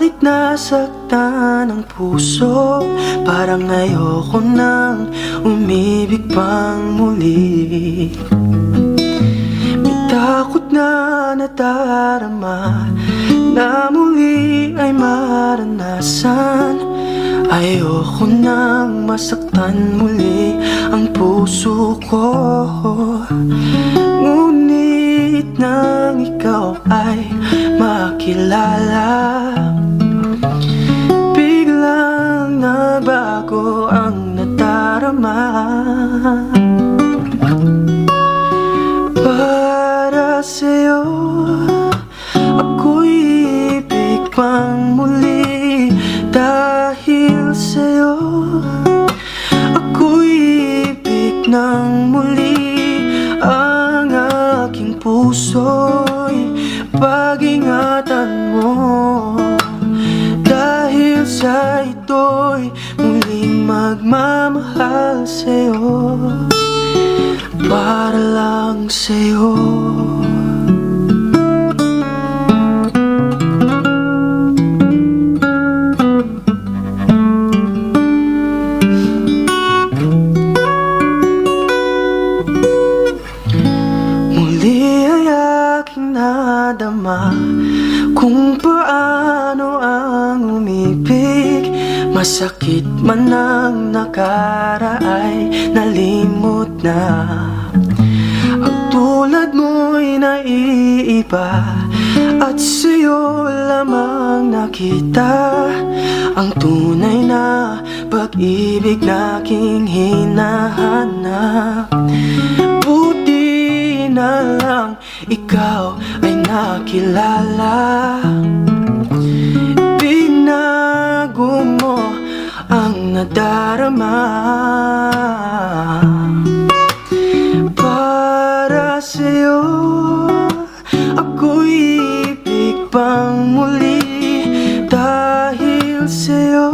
Kahit nasaktan ang puso. Parang ayoko nang umibig pang muli. May takot na nadarama Na muli ay maranasan. Ayoko nang masaktan muli ang puso ko. Ngunit nang ay makilala. Biglang nagbago ang nadarama. Para sa'yo Ako'y ibig pang muli. Dahil sa'yo puso'y pag-ingatan mo. Dahil sa ito'y muling magmamahal sa'yo. Para lang sa'yo. Muli nadama Kung paano ang umibig Masakit man ang nakaraay Nalimot na. Ang tulad mo'y naiiba At sa'yo lamang nakita Ang tunay na pag-ibig na aking hinahanap ikaw ay nakilala. Binago mo ang nadarama. Para sa'yo ako'y ibig pang muli. Dahil sa'yo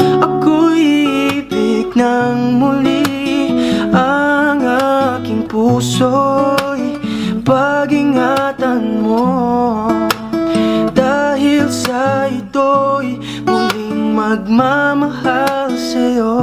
ako'y ibig ng muli. Ang aking pag-ingatan mo Dahil sa ito'y muling magmamahal sa'yo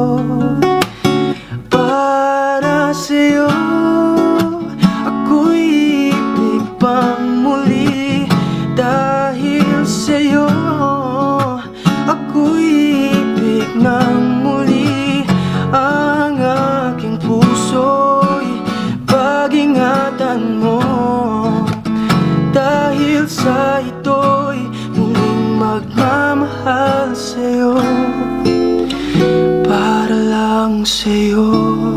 sa'yo